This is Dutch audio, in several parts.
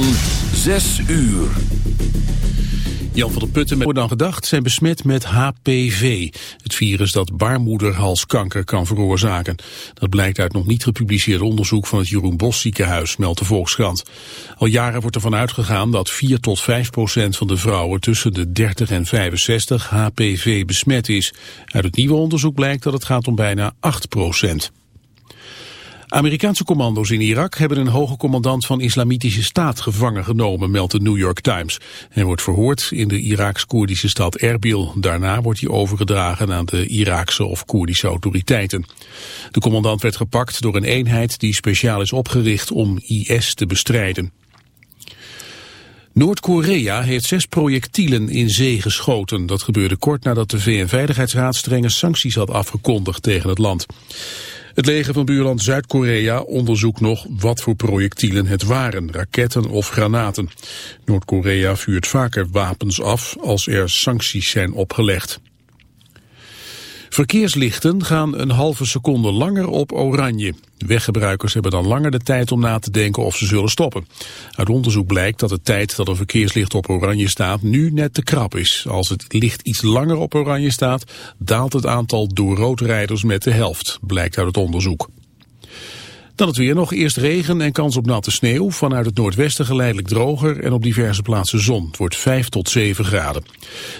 van 6 uur. Jan van der Putten met dan gedacht zijn besmet met HPV, het virus dat baarmoederhalskanker kan veroorzaken. Dat blijkt uit nog niet gepubliceerd onderzoek van het Jeroen Bos ziekenhuis, meldt de Volkskrant. Al jaren wordt ervan uitgegaan dat 4 tot 5 procent van de vrouwen tussen de 30 en 65 HPV besmet is. Uit het nieuwe onderzoek blijkt dat het gaat om bijna 8 procent. Amerikaanse commando's in Irak hebben een hoge commandant van Islamitische Staat gevangen genomen, meldt de New York Times. Hij wordt verhoord in de Iraaks-Koerdische stad Erbil. Daarna wordt hij overgedragen aan de Iraakse of Koerdische autoriteiten. De commandant werd gepakt door een eenheid die speciaal is opgericht om IS te bestrijden. Noord-Korea heeft zes projectielen in zee geschoten. Dat gebeurde kort nadat de VN-veiligheidsraad strenge sancties had afgekondigd tegen het land. Het leger van buurland Zuid-Korea onderzoekt nog wat voor projectielen het waren, raketten of granaten. Noord-Korea vuurt vaker wapens af als er sancties zijn opgelegd. Verkeerslichten gaan een halve seconde langer op oranje. Weggebruikers hebben dan langer de tijd om na te denken of ze zullen stoppen. Uit onderzoek blijkt dat de tijd dat een verkeerslicht op oranje staat nu net te krap is. Als het licht iets langer op oranje staat, daalt het aantal doorroodrijders met de helft, blijkt uit het onderzoek. Dan het weer nog. Eerst regen en kans op natte sneeuw. Vanuit het noordwesten geleidelijk droger en op diverse plaatsen zon. Het wordt 5 tot 7 graden.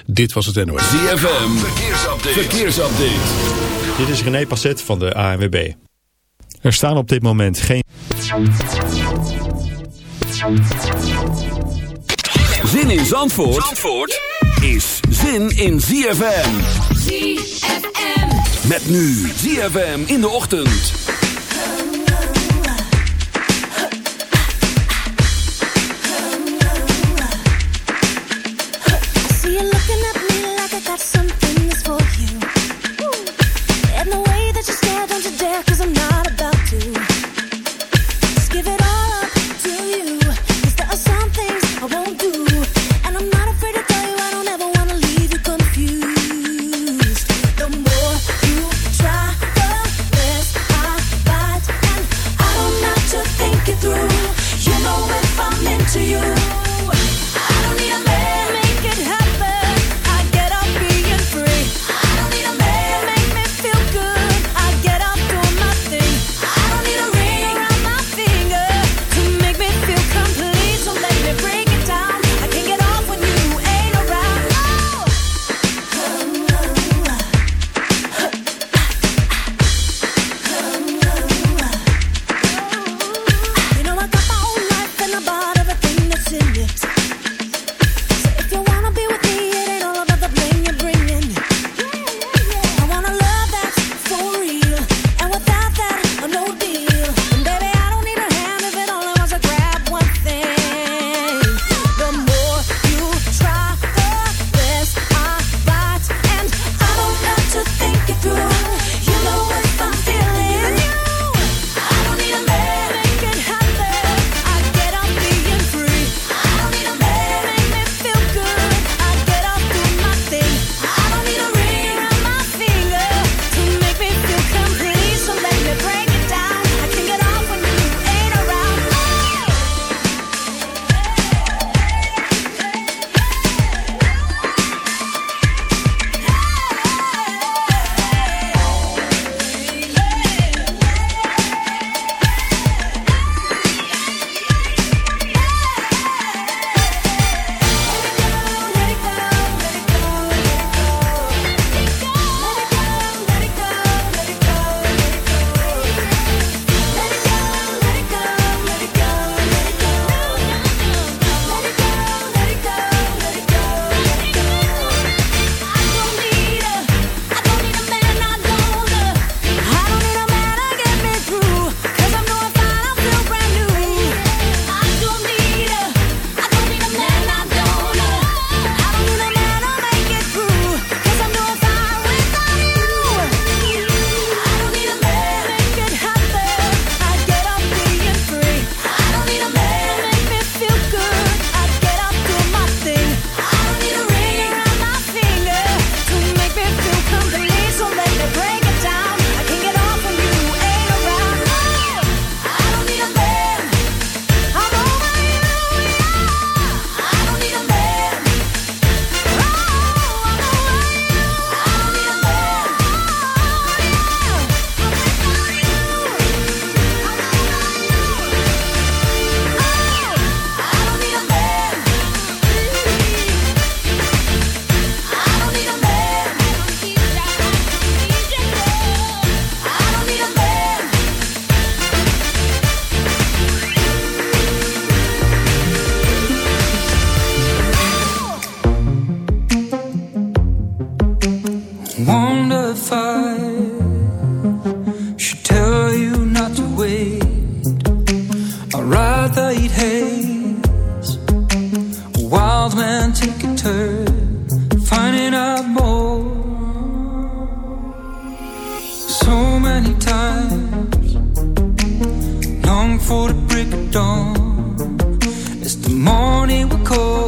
Dit was het NOS. ZFM, verkeersupdate. verkeersupdate. Dit is René Passet van de ANWB. Er staan op dit moment geen... Zin in Zandvoort, Zandvoort is zin in ZFM. ZFM. Met nu ZFM in de ochtend. Wonder if I should tell you not to wait. I'd rather eat haze. A wild man take a turn, finding out more. So many times, long for the break of dawn. As the morning will call.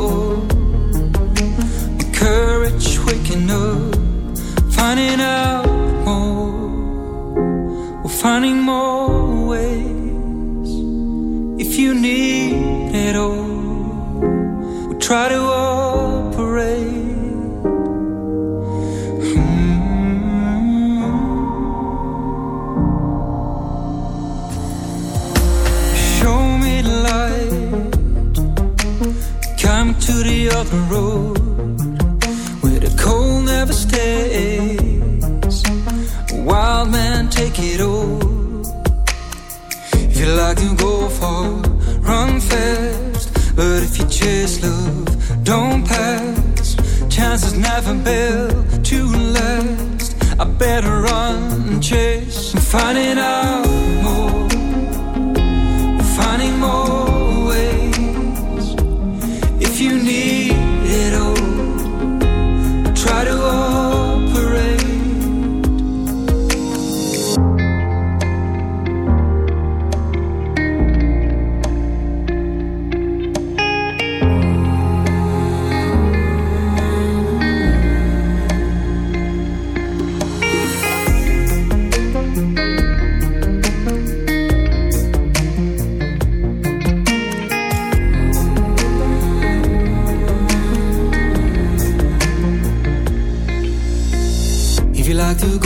to go.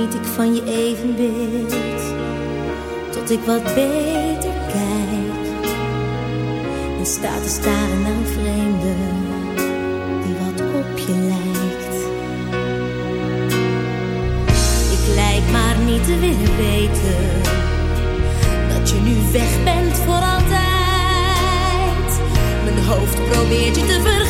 geniet ik van je evenbeeld. Tot ik wat beter kijk. En sta te staren aan vreemden die wat op je lijkt. Ik lijk maar niet te willen weten. Dat je nu weg bent voor altijd. Mijn hoofd probeert je te vergeten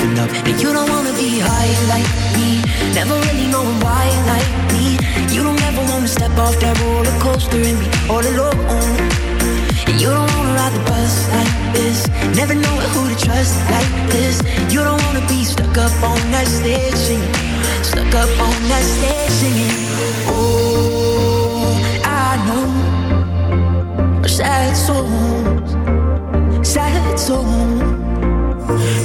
Up. And you don't wanna be high like me, never really knowing why like me. You don't ever wanna step off that roller coaster and be all alone. And you don't wanna ride the bus like this. Never know who to trust like this. You don't wanna be stuck up on that stage singing. Stuck up on that stage singing. Oh, I know. Sad souls, sad souls.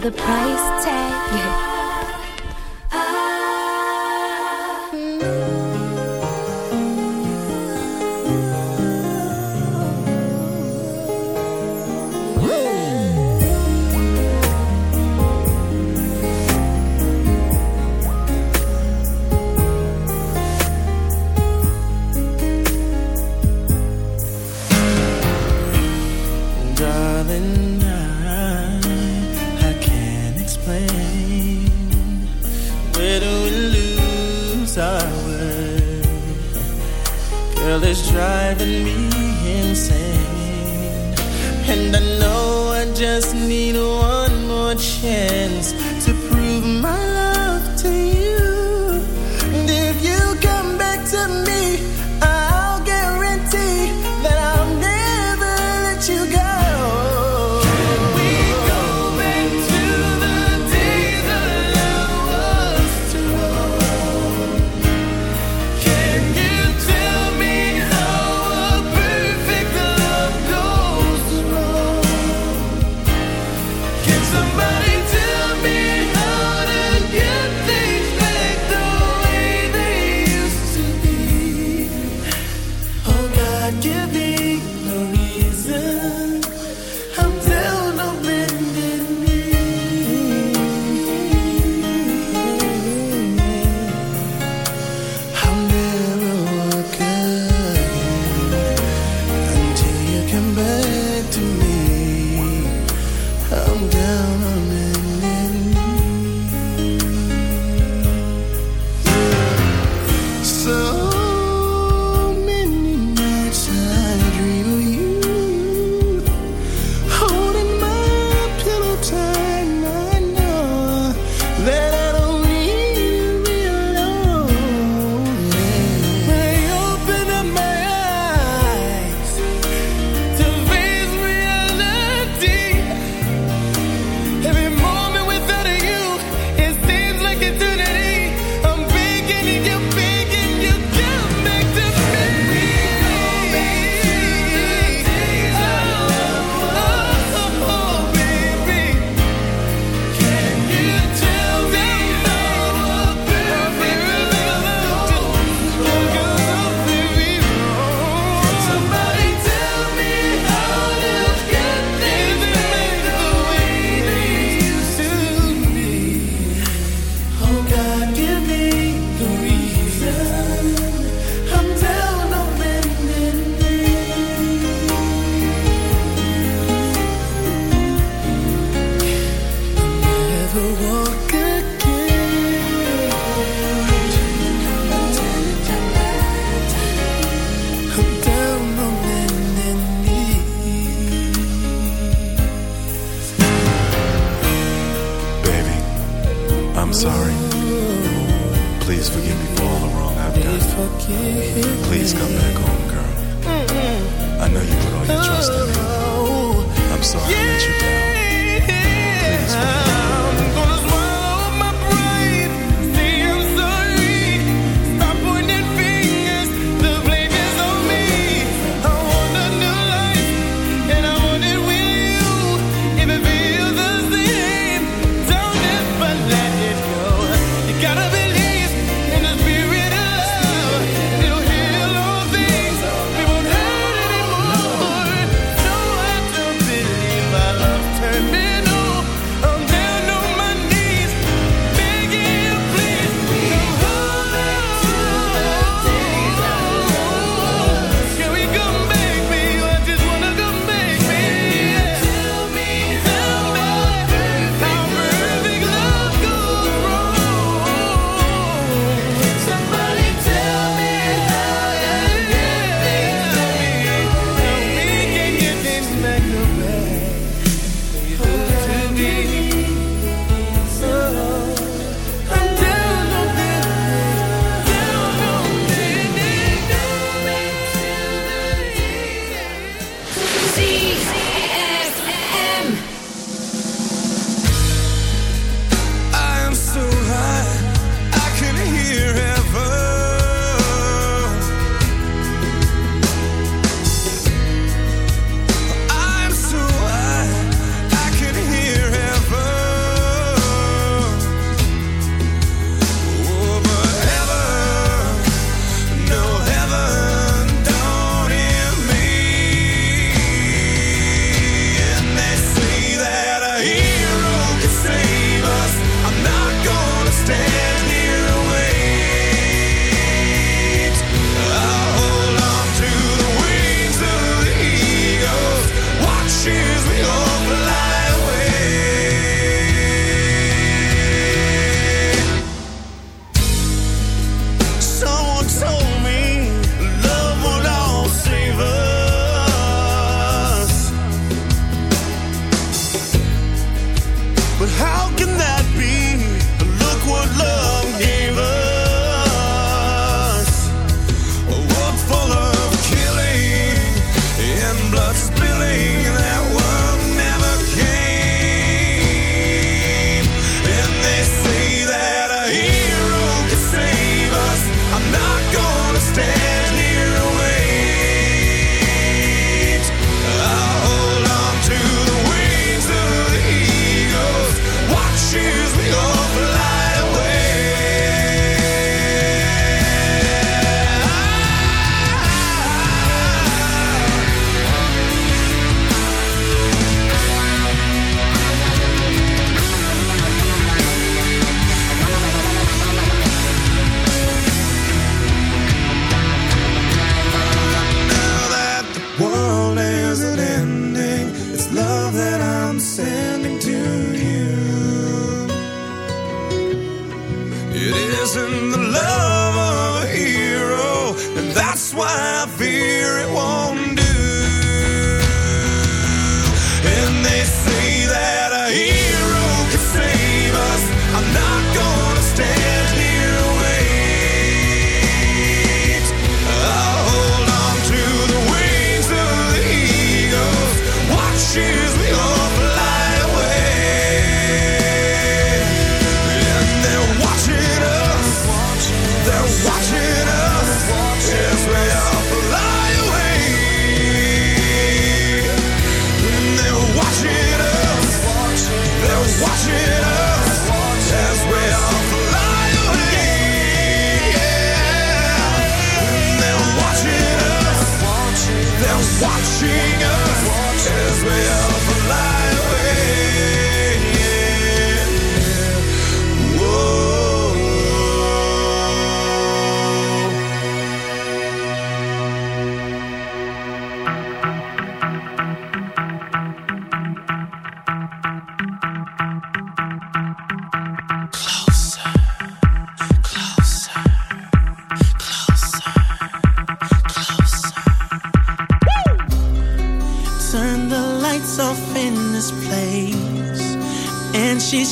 the price. girl is driving me insane. And I know I just need one more chance to prove my love to you.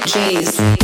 DJs.